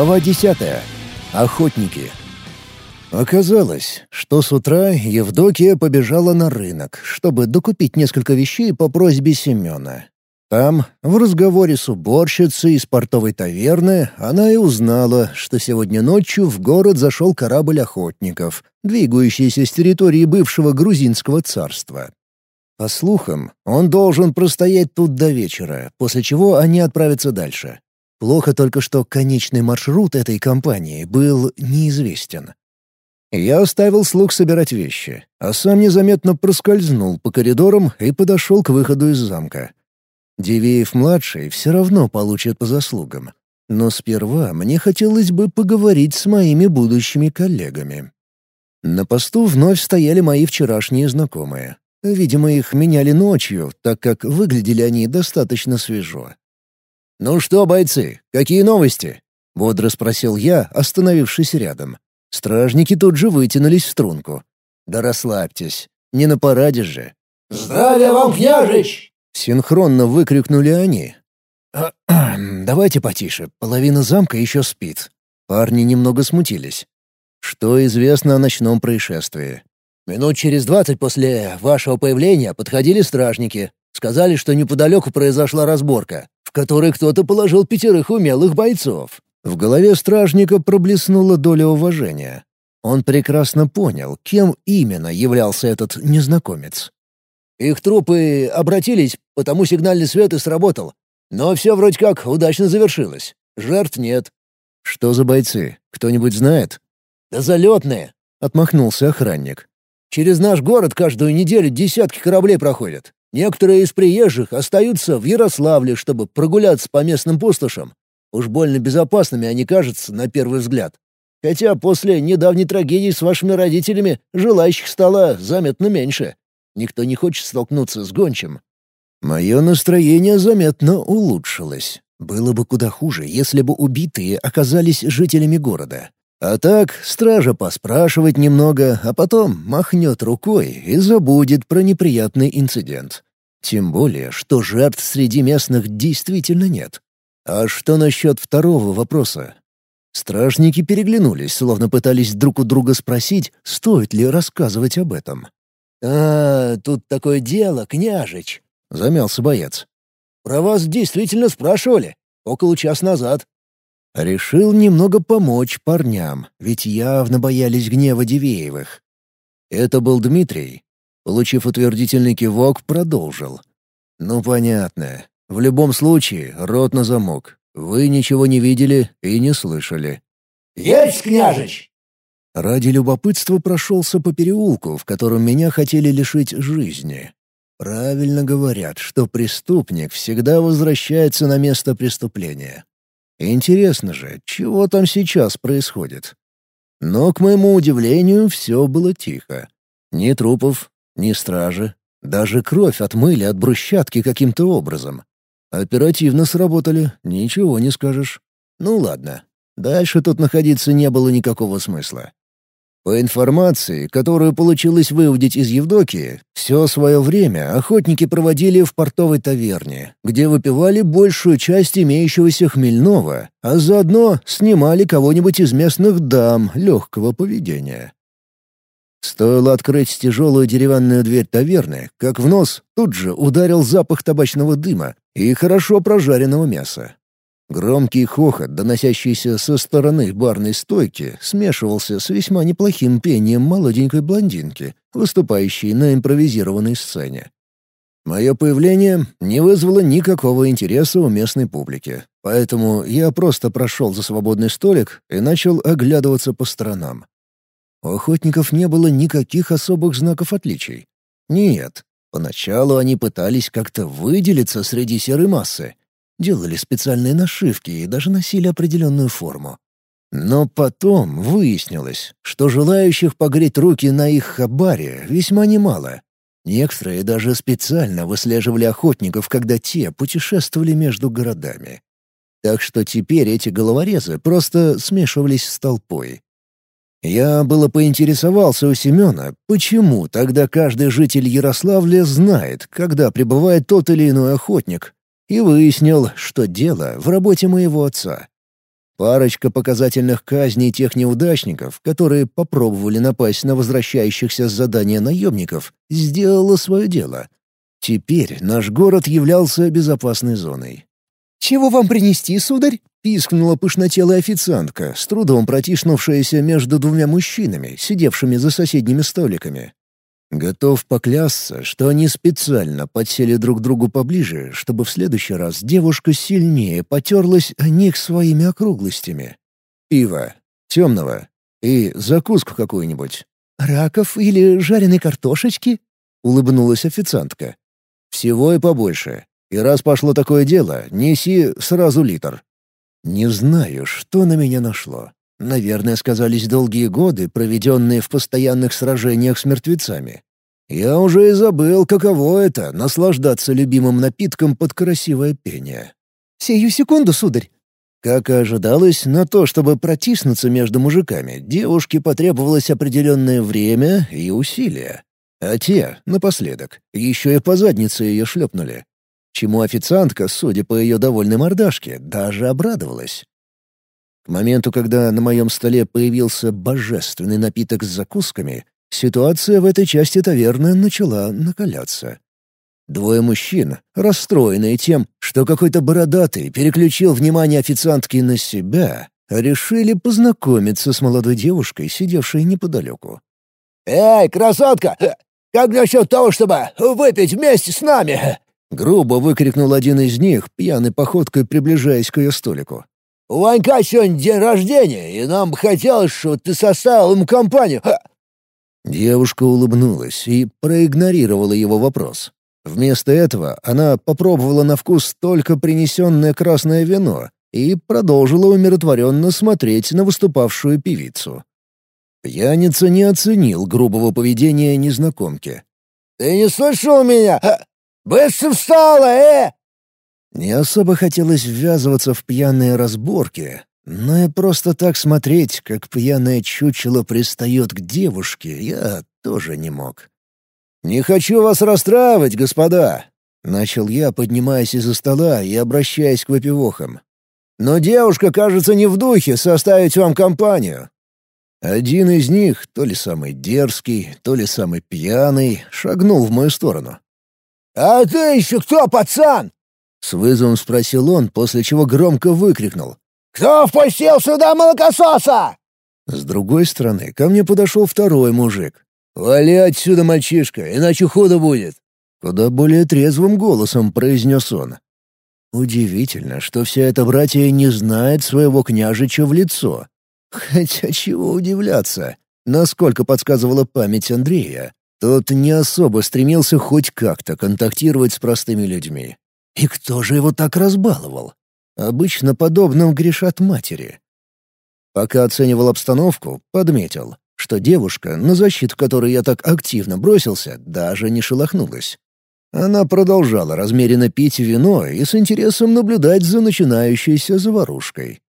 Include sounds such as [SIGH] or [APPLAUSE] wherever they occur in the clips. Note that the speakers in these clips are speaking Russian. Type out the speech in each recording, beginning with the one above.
Глава десятая. Охотники. Оказалось, что с утра Евдокия побежала на рынок, чтобы докупить несколько вещей по просьбе Семена. Там, в разговоре с уборщицей из портовой таверны, она и узнала, что сегодня ночью в город зашел корабль охотников, двигающийся с территории бывшего грузинского царства. По слухам, он должен простоять тут до вечера, после чего они отправятся дальше. Плохо только, что конечный маршрут этой компании был неизвестен. Я оставил слуг собирать вещи, а сам незаметно проскользнул по коридорам и подошел к выходу из замка. Дивеев-младший все равно получит по заслугам. Но сперва мне хотелось бы поговорить с моими будущими коллегами. На посту вновь стояли мои вчерашние знакомые. Видимо, их меняли ночью, так как выглядели они достаточно свежо. «Ну что, бойцы, какие новости?» — бодро спросил я, остановившись рядом. Стражники тут же вытянулись в струнку. «Да расслабьтесь, не на параде же». «Здравия вам, княжич!» — синхронно выкрикнули они. «Давайте потише, половина замка еще спит». Парни немного смутились. «Что известно о ночном происшествии?» «Минут через двадцать после вашего появления подходили стражники. Сказали, что неподалеку произошла разборка в который кто-то положил пятерых умелых бойцов. В голове стражника проблеснула доля уважения. Он прекрасно понял, кем именно являлся этот незнакомец. Их трупы обратились, потому сигнальный свет и сработал. Но все вроде как удачно завершилось. Жертв нет. «Что за бойцы? Кто-нибудь знает?» «Да залетные!» — отмахнулся охранник. «Через наш город каждую неделю десятки кораблей проходят. Некоторые из приезжих остаются в Ярославле, чтобы прогуляться по местным пустошам. Уж больно безопасными они кажутся на первый взгляд. Хотя после недавней трагедии с вашими родителями желающих стало заметно меньше. Никто не хочет столкнуться с гончим. Мое настроение заметно улучшилось. Было бы куда хуже, если бы убитые оказались жителями города. А так, стража поспрашивает немного, а потом махнет рукой и забудет про неприятный инцидент. Тем более, что жертв среди местных действительно нет. А что насчет второго вопроса? Стражники переглянулись, словно пытались друг у друга спросить, стоит ли рассказывать об этом. «А, тут такое дело, княжич», — замялся боец. «Про вас действительно спрашивали. Около час назад. Решил немного помочь парням, ведь явно боялись гнева Дивеевых. Это был Дмитрий. Получив утвердительный кивок, продолжил. «Ну, понятно. В любом случае, рот на замок. Вы ничего не видели и не слышали». «Есть, княжич!» Ради любопытства прошелся по переулку, в котором меня хотели лишить жизни. Правильно говорят, что преступник всегда возвращается на место преступления. Интересно же, чего там сейчас происходит? Но, к моему удивлению, все было тихо. Ни трупов, ни стражи. Даже кровь отмыли от брусчатки каким-то образом. Оперативно сработали, ничего не скажешь. Ну ладно, дальше тут находиться не было никакого смысла. По информации, которую получилось выудить из Евдокии, все свое время охотники проводили в портовой таверне, где выпивали большую часть имеющегося хмельного, а заодно снимали кого-нибудь из местных дам легкого поведения. Стоило открыть тяжелую деревянную дверь таверны, как в нос тут же ударил запах табачного дыма и хорошо прожаренного мяса. Громкий хохот, доносящийся со стороны барной стойки, смешивался с весьма неплохим пением молоденькой блондинки, выступающей на импровизированной сцене. Мое появление не вызвало никакого интереса у местной публики, поэтому я просто прошел за свободный столик и начал оглядываться по сторонам. У охотников не было никаких особых знаков отличий. Нет, поначалу они пытались как-то выделиться среди серой массы, делали специальные нашивки и даже носили определенную форму. Но потом выяснилось, что желающих погреть руки на их хабаре весьма немало. Некоторые даже специально выслеживали охотников, когда те путешествовали между городами. Так что теперь эти головорезы просто смешивались с толпой. Я было поинтересовался у Семена, почему тогда каждый житель Ярославля знает, когда прибывает тот или иной охотник, и выяснил, что дело в работе моего отца. Парочка показательных казней тех неудачников, которые попробовали напасть на возвращающихся с задания наемников, сделала свое дело. Теперь наш город являлся безопасной зоной. «Чего вам принести, сударь?» — пискнула пышнотелая официантка, с трудом протиснувшаяся между двумя мужчинами, сидевшими за соседними столиками. Готов поклясться, что они специально подсели друг другу поближе, чтобы в следующий раз девушка сильнее потерлась о них своими округлостями. Пиво, темного и закуску какую-нибудь. «Раков или жареной картошечки?» — улыбнулась официантка. «Всего и побольше. И раз пошло такое дело, неси сразу литр». Не знаю, что на меня нашло. Наверное, сказались долгие годы, проведенные в постоянных сражениях с мертвецами. Я уже и забыл, каково это — наслаждаться любимым напитком под красивое пение. «Сию секунду, сударь!» Как и ожидалось, на то, чтобы протиснуться между мужиками, девушке потребовалось определенное время и усилия. А те, напоследок, еще и по заднице ее шлепнули. Чему официантка, судя по ее довольной мордашке, даже обрадовалась. К моменту, когда на моем столе появился божественный напиток с закусками, ситуация в этой части таверны начала накаляться. Двое мужчин, расстроенные тем, что какой-то бородатый переключил внимание официантки на себя, решили познакомиться с молодой девушкой, сидевшей неподалеку. «Эй, красотка! Как насчет того, чтобы выпить вместе с нами?» Грубо выкрикнул один из них, пьяной походкой приближаясь к ее столику. У Ванька сегодня день рождения, и нам бы хотелось, чтобы ты составил ему компанию». Девушка улыбнулась и проигнорировала его вопрос. Вместо этого она попробовала на вкус только принесенное красное вино и продолжила умиротворенно смотреть на выступавшую певицу. Пьяница не оценил грубого поведения незнакомки. «Ты не слышал меня? Быстро встала, э!» Не особо хотелось ввязываться в пьяные разборки, но и просто так смотреть, как пьяное чучело пристает к девушке, я тоже не мог. «Не хочу вас расстраивать, господа!» — начал я, поднимаясь из-за стола и обращаясь к выпивохам. «Но девушка, кажется, не в духе составить вам компанию». Один из них, то ли самый дерзкий, то ли самый пьяный, шагнул в мою сторону. «А ты еще кто, пацан?» С вызовом спросил он, после чего громко выкрикнул. «Кто впустил сюда молокососа?» С другой стороны, ко мне подошел второй мужик. «Вали отсюда, мальчишка, иначе худо будет!» Куда более трезвым голосом произнес он. Удивительно, что вся эта братья не знает своего княжича в лицо. Хотя чего удивляться? Насколько подсказывала память Андрея, тот не особо стремился хоть как-то контактировать с простыми людьми. И кто же его так разбаловал? Обычно подобным грешат матери. Пока оценивал обстановку, подметил, что девушка, на защиту которой я так активно бросился, даже не шелохнулась. Она продолжала размеренно пить вино и с интересом наблюдать за начинающейся заварушкой.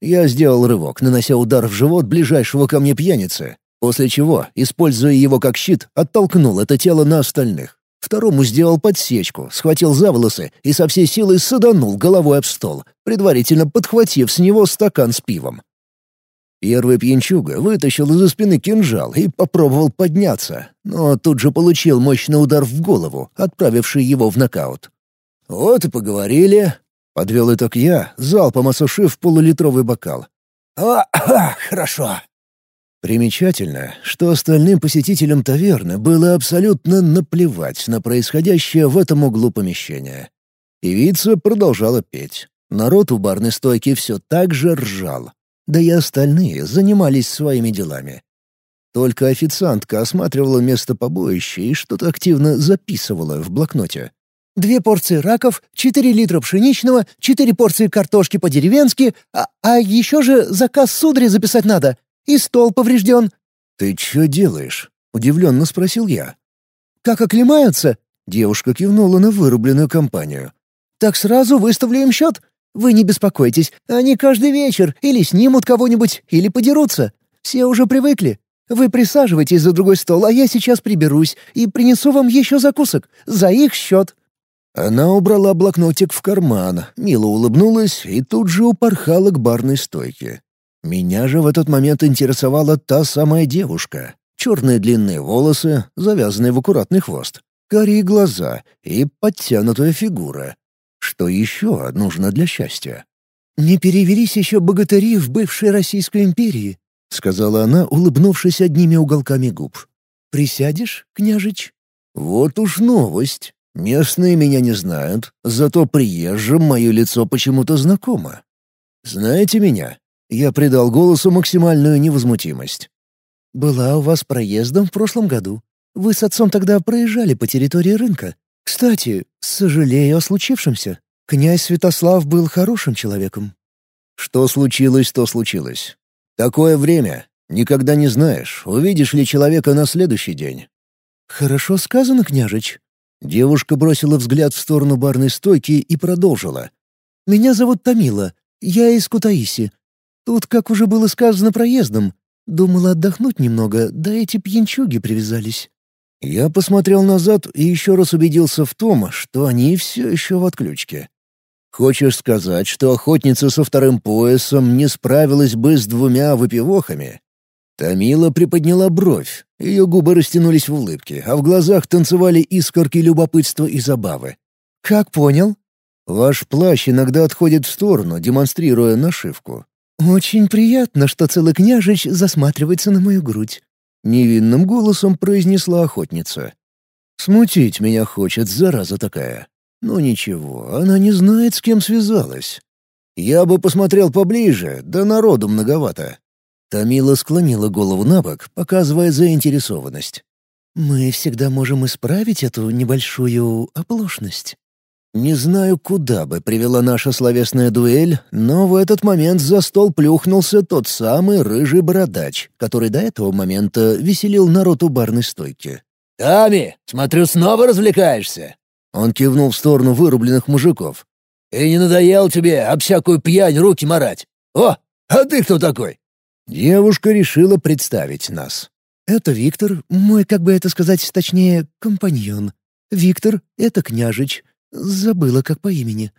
Я сделал рывок, нанося удар в живот ближайшего ко мне пьяницы, после чего, используя его как щит, оттолкнул это тело на остальных. Второму сделал подсечку, схватил за волосы и со всей силы саданул головой об стол, предварительно подхватив с него стакан с пивом. Первый пьянчуга вытащил из-за спины кинжал и попробовал подняться, но тут же получил мощный удар в голову, отправивший его в нокаут. «Вот и поговорили», — подвел итог я, залпом осушив полулитровый бокал. «О, [CLEARS THROAT] хорошо», Примечательно, что остальным посетителям таверны было абсолютно наплевать на происходящее в этом углу помещения. Певица продолжала петь. Народ у барной стойки все так же ржал. Да и остальные занимались своими делами. Только официантка осматривала место побоища и что-то активно записывала в блокноте. «Две порции раков, четыре литра пшеничного, четыре порции картошки по-деревенски, а, а еще же заказ судари записать надо. И стол поврежден». «Ты что делаешь?» — удивленно спросил я. «Как оклемаются?» — девушка кивнула на вырубленную компанию. «Так сразу выставлю им счет. Вы не беспокойтесь, они каждый вечер или снимут кого-нибудь, или подерутся. Все уже привыкли. Вы присаживайтесь за другой стол, а я сейчас приберусь и принесу вам еще закусок. За их счет». Она убрала блокнотик в карман, мило улыбнулась и тут же упорхала к барной стойке. Меня же в этот момент интересовала та самая девушка. Черные длинные волосы, завязанные в аккуратный хвост, карие глаза и подтянутая фигура. Что еще нужно для счастья? «Не перевелись еще богатыри в бывшей Российской империи», — сказала она, улыбнувшись одними уголками губ. «Присядешь, княжич?» «Вот уж новость. Местные меня не знают, зато приезжим мое лицо почему-то знакомо. Знаете меня?» Я придал голосу максимальную невозмутимость. «Была у вас проездом в прошлом году. Вы с отцом тогда проезжали по территории рынка. Кстати, сожалею о случившемся. Князь Святослав был хорошим человеком». «Что случилось, то случилось. Такое время. Никогда не знаешь, увидишь ли человека на следующий день». «Хорошо сказано, княжич». Девушка бросила взгляд в сторону барной стойки и продолжила. «Меня зовут Тамила. Я из Кутаиси. Тут, как уже было сказано проездом, думала отдохнуть немного, да эти пьянчуги привязались. Я посмотрел назад и еще раз убедился в том, что они все еще в отключке. Хочешь сказать, что охотница со вторым поясом не справилась бы с двумя выпивохами? Тамила приподняла бровь, ее губы растянулись в улыбке, а в глазах танцевали искорки любопытства и забавы. «Как понял?» «Ваш плащ иногда отходит в сторону, демонстрируя нашивку. «Очень приятно, что целый княжич засматривается на мою грудь», — невинным голосом произнесла охотница. «Смутить меня хочет, зараза такая. Но ничего, она не знает, с кем связалась. Я бы посмотрел поближе, да народу многовато». Тамила склонила голову на бок, показывая заинтересованность. «Мы всегда можем исправить эту небольшую оплошность». Не знаю, куда бы привела наша словесная дуэль, но в этот момент за стол плюхнулся тот самый рыжий бородач, который до этого момента веселил народ у барной стойки. «Тами, смотрю, снова развлекаешься!» Он кивнул в сторону вырубленных мужиков. «И не надоел тебе об всякую пьянь руки марать? О, а ты кто такой?» Девушка решила представить нас. «Это Виктор, мой, как бы это сказать, точнее, компаньон. Виктор — это княжич, Забыла, как по имени.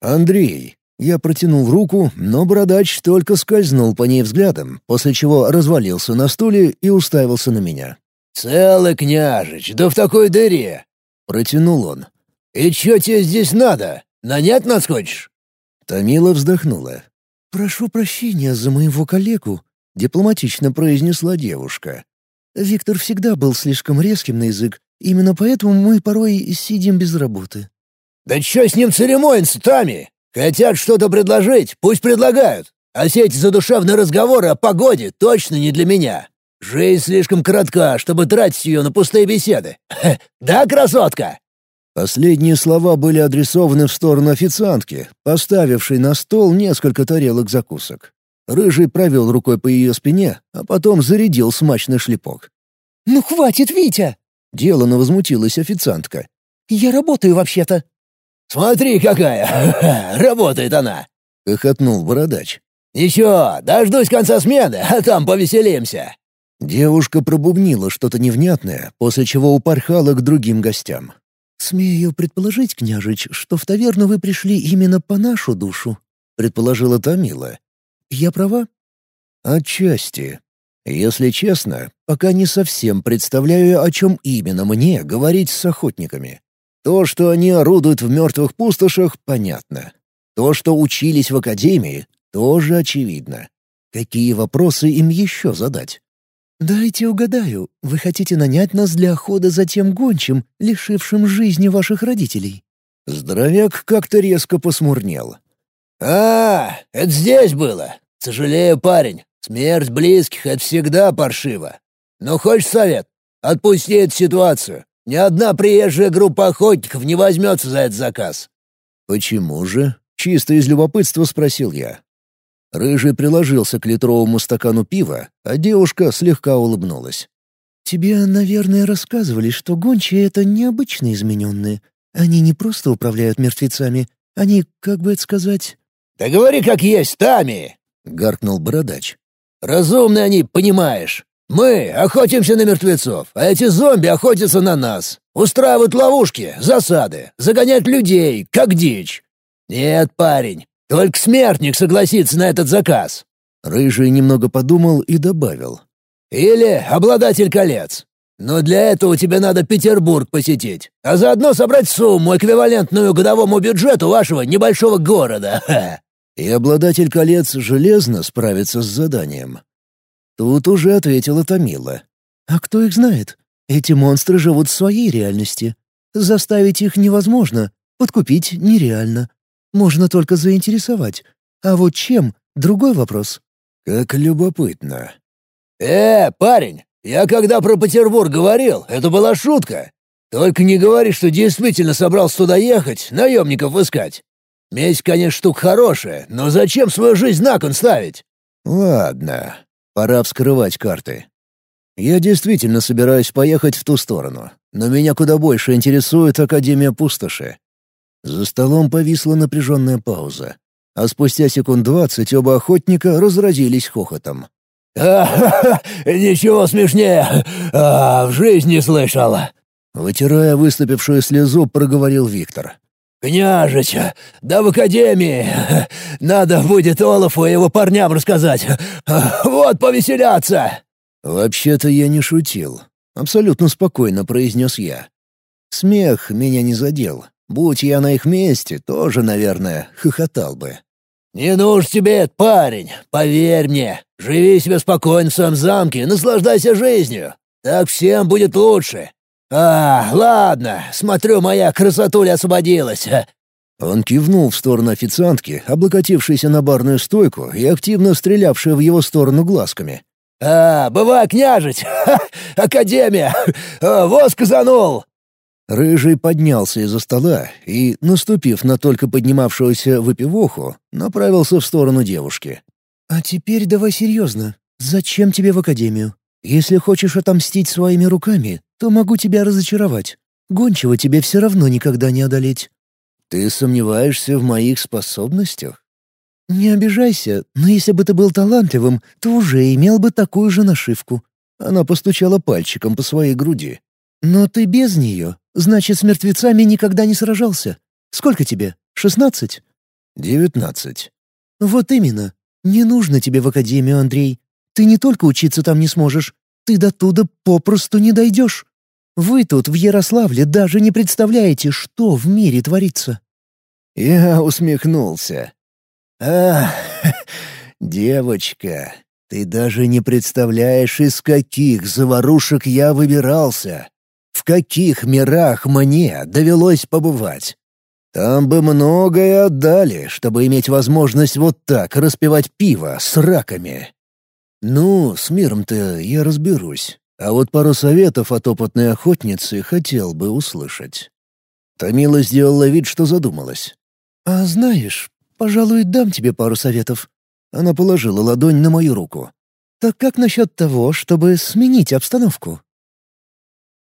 «Андрей». Я протянул руку, но бородач только скользнул по ней взглядом, после чего развалился на стуле и уставился на меня. «Целый княжич, да в такой дыре!» — протянул он. «И чё тебе здесь надо? Нанять нас хочешь?» Томила вздохнула. «Прошу прощения за моего коллегу», — дипломатично произнесла девушка. «Виктор всегда был слишком резким на язык, именно поэтому мы порой сидим без работы». «Да чё с ним церемониться, Тами? Хотят что-то предложить, пусть предлагают. А все эти задушевные разговоры о погоде точно не для меня. Жизнь слишком коротка, чтобы тратить ее на пустые беседы. да, красотка?» Последние слова были адресованы в сторону официантки, поставившей на стол несколько тарелок закусок. Рыжий провел рукой по ее спине, а потом зарядил смачный шлепок. «Ну хватит, Витя!» — делано возмутилась официантка. «Я работаю вообще-то». «Смотри, какая! [LAUGHS] Работает она!» — хохотнул бородач. «Ничего, дождусь конца смены, а там повеселимся!» Девушка пробубнила что-то невнятное, после чего упорхала к другим гостям. «Смею предположить, княжич, что в таверну вы пришли именно по нашу душу», — предположила Тамила. «Я права?» «Отчасти. Если честно, пока не совсем представляю, о чем именно мне говорить с охотниками. То, что они орудуют в мертвых пустошах, понятно. То, что учились в академии, тоже очевидно. Какие вопросы им еще задать? «Дайте угадаю, вы хотите нанять нас для охоты за тем гончим, лишившим жизни ваших родителей?» Здоровяк как-то резко посмурнел. «А, это здесь было. Сожалею, парень. Смерть близких — это всегда паршиво. Но хочешь совет? Отпусти эту ситуацию. Ни одна приезжая группа охотников не возьмется за этот заказ». «Почему же?» — чисто из любопытства спросил я. Рыжий приложился к литровому стакану пива, а девушка слегка улыбнулась. «Тебе, наверное, рассказывали, что гончие — это необычно измененные. Они не просто управляют мертвецами, они, как бы это сказать...» «Да говори как есть, Тами!» — гаркнул бородач. «Разумные они, понимаешь. Мы охотимся на мертвецов, а эти зомби охотятся на нас. Устраивать ловушки, засады, загонять людей, как дичь. Нет, парень, только смертник согласится на этот заказ». Рыжий немного подумал и добавил. «Или обладатель колец. Но для этого тебе надо Петербург посетить, а заодно собрать сумму, эквивалентную годовому бюджету вашего небольшого города. [LAUGHS] И обладатель колец железно справится с заданием. Тут уже ответила Томила. «А кто их знает? Эти монстры живут в своей реальности. Заставить их невозможно, подкупить нереально. Можно только заинтересовать. А вот чем — другой вопрос». «Как любопытно». «Э, парень, я когда про Петербург говорил, это была шутка. Только не говори, что действительно собрался туда ехать, наемников искать. Месть, конечно, штука хорошая, но зачем свою жизнь на кон ставить?» «Ладно, Пора вскрывать карты. Я действительно собираюсь поехать в ту сторону, но меня куда больше интересует Академия Пустоши. За столом повисла напряженная пауза, а спустя секунд двадцать оба охотника разразились хохотом. «А, ничего смешнее, а, в жизни слышала!» Вытирая выступившую слезу, проговорил Виктор. «Княжич, да в академии. Надо будет Олафу и его парням рассказать. Вот повеселяться!» «Вообще-то я не шутил», — абсолютно спокойно произнес я. Смех меня не задел. Будь я на их месте, тоже, наверное, хохотал бы. «Не нужен тебе этот парень, поверь мне. Живи себе спокойно в своем замке, наслаждайся жизнью. Так всем будет лучше. «А, ладно, смотрю, моя красотуля освободилась». Он кивнул в сторону официантки, облокотившейся на барную стойку и активно стрелявшей в его сторону глазками. «А, бывай, княжить! Академия! Воск занул!» Рыжий поднялся из-за стола и, наступив на только поднимавшуюся выпивоху, направился в сторону девушки. «А теперь давай серьезно. Зачем тебе в академию? Если хочешь отомстить своими руками, то могу тебя разочаровать. Гончего тебе все равно никогда не одолеть». «Ты сомневаешься в моих способностях?» «Не обижайся, но если бы ты был талантливым, то уже имел бы такую же нашивку». Она постучала пальчиком по своей груди. «Но ты без нее, значит, с мертвецами никогда не сражался. Сколько тебе? Шестнадцать?» «Девятнадцать». «Вот именно. Не нужно тебе в академию, Андрей. Ты не только учиться там не сможешь, ты до туда попросту не дойдешь. Вы тут, в Ярославле, даже не представляете, что в мире творится». Я усмехнулся. «Ах, [LAUGHS] девочка, ты даже не представляешь, из каких заварушек я выбирался, в каких мирах мне довелось побывать. Там бы многое отдали, чтобы иметь возможность вот так распивать пиво с раками. Ну, с миром-то я разберусь. А вот пару советов от опытной охотницы хотел бы услышать. Томила сделала вид, что задумалась. «А знаешь, пожалуй, дам тебе пару советов». Она положила ладонь на мою руку. «Так как насчет того, чтобы сменить обстановку?